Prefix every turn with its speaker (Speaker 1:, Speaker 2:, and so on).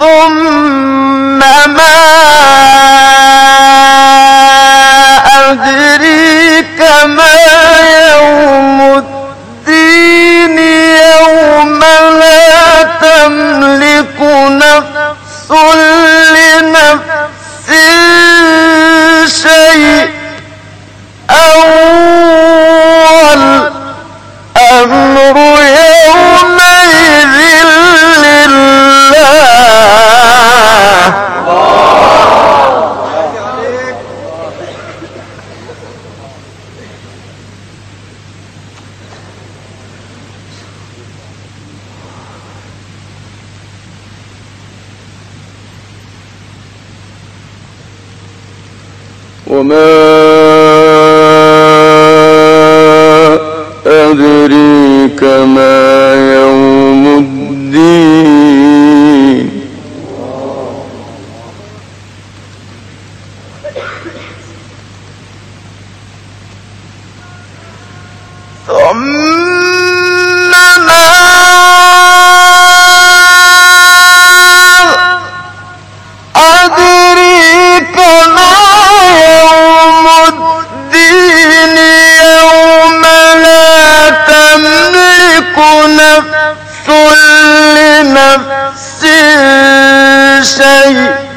Speaker 1: ثم ما أدريك ما يوم الدين يوم وما أدريك ما يوم الدين. نفس لنفس شيء.